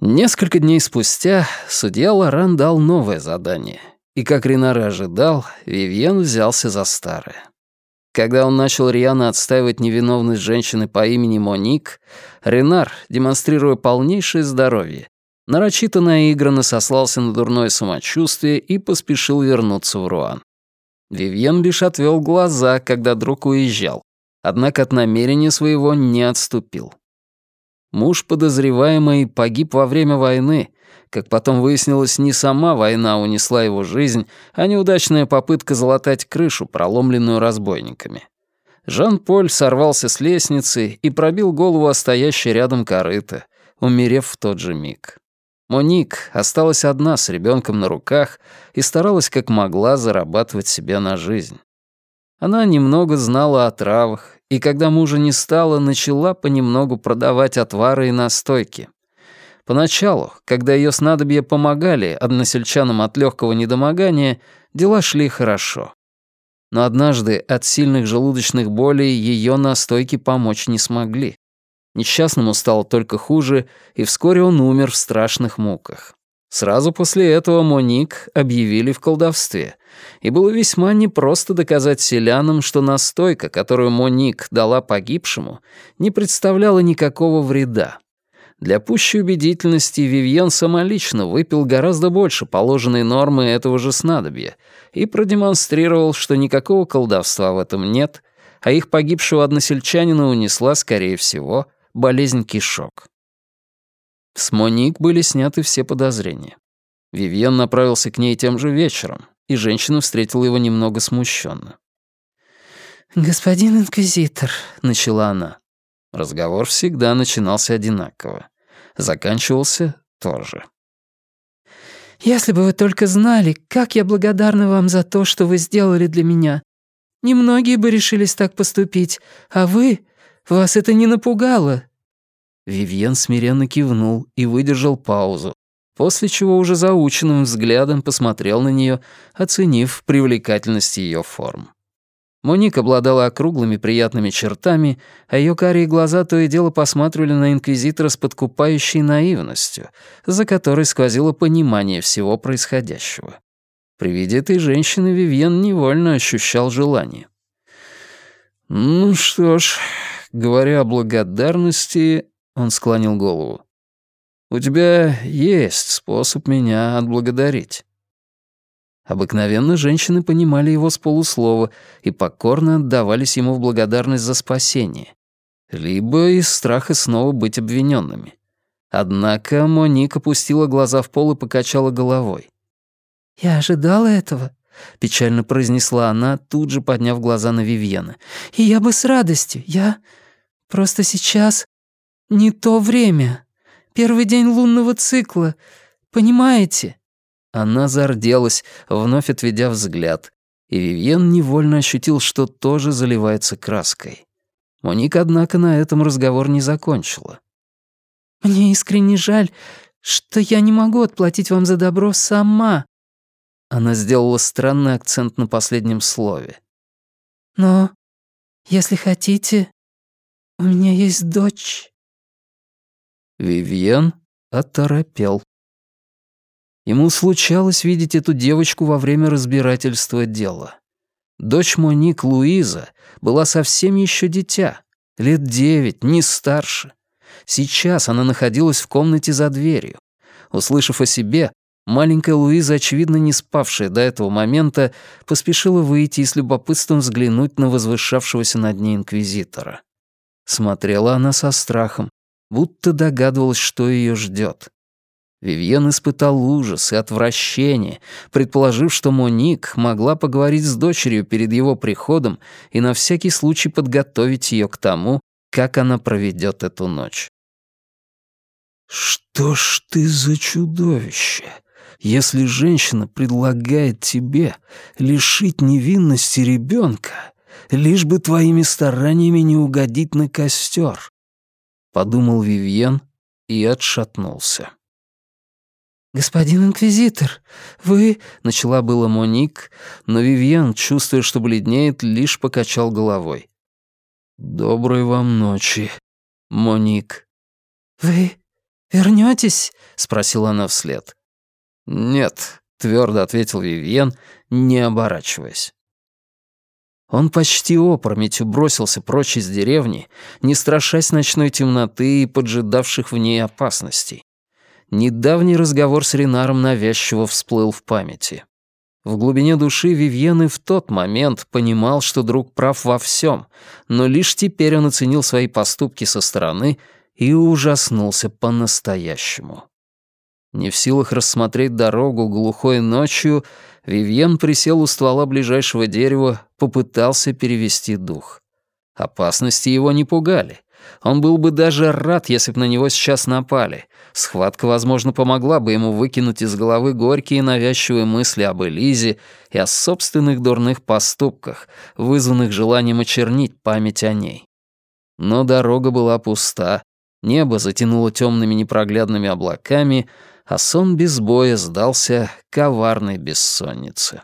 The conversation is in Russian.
Несколько дней спустя судья Лоран дал новое задание, и, как Ренар ожидал, Вивьен взялся за старое. Когда он начал рьяно отстаивать невиновность женщины по имени Моник, Ренар, демонстрируя полнейшее здоровье, нарочито наигранно сослался на дурное самочувствие и поспешил вернуться в Руан. Вивьен лишь отвел глаза, когда друг уезжал, однако от намерения своего не отступил. Муж подозреваемый погиб во время войны. Как потом выяснилось, не сама война унесла его жизнь, а неудачная попытка залатать крышу, проломленную разбойниками. Жан-Поль сорвался с лестницы и пробил голову о стоящей рядом корыто, умерев в тот же миг. Моник осталась одна с ребенком на руках и старалась как могла зарабатывать себе на жизнь. Она немного знала о травах, и когда мужа не стало, начала понемногу продавать отвары и настойки. Поначалу, когда ее снадобья помогали односельчанам от легкого недомогания, дела шли хорошо. Но однажды от сильных желудочных болей ее настойки помочь не смогли. Несчастному стало только хуже, и вскоре он умер в страшных муках. Сразу после этого Моник объявили в колдовстве, и было весьма непросто доказать селянам, что настойка, которую Моник дала погибшему, не представляла никакого вреда. Для пущей убедительности Вивьен самолично выпил гораздо больше положенной нормы этого же снадобья и продемонстрировал, что никакого колдовства в этом нет, а их погибшего односельчанина унесла, скорее всего, болезнь кишок. С Моник были сняты все подозрения. Вивьен направился к ней тем же вечером, и женщина встретила его немного смущенно. «Господин инквизитор», — начала она. Разговор всегда начинался одинаково. Заканчивался тоже. «Если бы вы только знали, как я благодарна вам за то, что вы сделали для меня. Немногие бы решились так поступить, а вы... Вас это не напугало, Вивьен смиренно кивнул и выдержал паузу, после чего уже заученным взглядом посмотрел на нее, оценив привлекательность ее форм. Моник обладала округлыми приятными чертами, а ее карие глаза то и дело посматривали на инквизитора с подкупающей наивностью, за которой сквозило понимание всего происходящего. При виде этой женщины Вивьен невольно ощущал желание. «Ну что ж, говоря о благодарности, он склонил голову. «У тебя есть способ меня отблагодарить». Обыкновенно женщины понимали его с полуслова и покорно отдавались ему в благодарность за спасение, либо из страха снова быть обвиненными. Однако Моник опустила глаза в пол и покачала головой. «Я ожидала этого», — печально произнесла она, тут же подняв глаза на Вивьена. «И я бы с радостью. Я... Просто сейчас не то время. Первый день лунного цикла. Понимаете?» Она зарделась, вновь отведя взгляд, и Вивьен невольно ощутил, что тоже заливается краской. Моник, однако, на этом разговор не закончила. «Мне искренне жаль, что я не могу отплатить вам за добро сама». Она сделала странный акцент на последнем слове. «Но, если хотите, у меня есть дочь». Вивьен оторопел. Ему случалось видеть эту девочку во время разбирательства дела. Дочь Моник Луиза была совсем еще дитя, лет девять, не старше. Сейчас она находилась в комнате за дверью. Услышав о себе, маленькая Луиза, очевидно не спавшая до этого момента, поспешила выйти и с любопытством взглянуть на возвышавшегося над ней инквизитора. Смотрела она со страхом, будто догадывалась, что ее ждет. Вивьен испытал ужас и отвращение, предположив, что Моник могла поговорить с дочерью перед его приходом и на всякий случай подготовить ее к тому, как она проведет эту ночь. «Что ж ты за чудовище, если женщина предлагает тебе лишить невинности ребенка, лишь бы твоими стараниями не угодить на костер?» подумал Вивьен и отшатнулся. «Господин инквизитор, вы...» — начала было Моник, но Вивьен, чувствуя, что бледнеет, лишь покачал головой. «Доброй вам ночи, Моник». «Вы вернётесь?» — спросила она вслед. «Нет», — твердо ответил Вивьен, не оборачиваясь. Он почти опрометью бросился прочь из деревни, не страшась ночной темноты и поджидавших в ней опасностей. Недавний разговор с Ренаром навязчиво всплыл в памяти. В глубине души Вивьен и в тот момент понимал, что друг прав во всем, но лишь теперь он оценил свои поступки со стороны и ужаснулся по-настоящему. Не в силах рассмотреть дорогу глухой ночью, Вивьен присел у ствола ближайшего дерева, попытался перевести дух. Опасности его не пугали. Он был бы даже рад, если бы на него сейчас напали. Схватка, возможно, помогла бы ему выкинуть из головы горькие навязчивые мысли об Элизе и о собственных дурных поступках, вызванных желанием очернить память о ней. Но дорога была пуста, небо затянуло темными непроглядными облаками, а сон без боя сдался коварной бессоннице.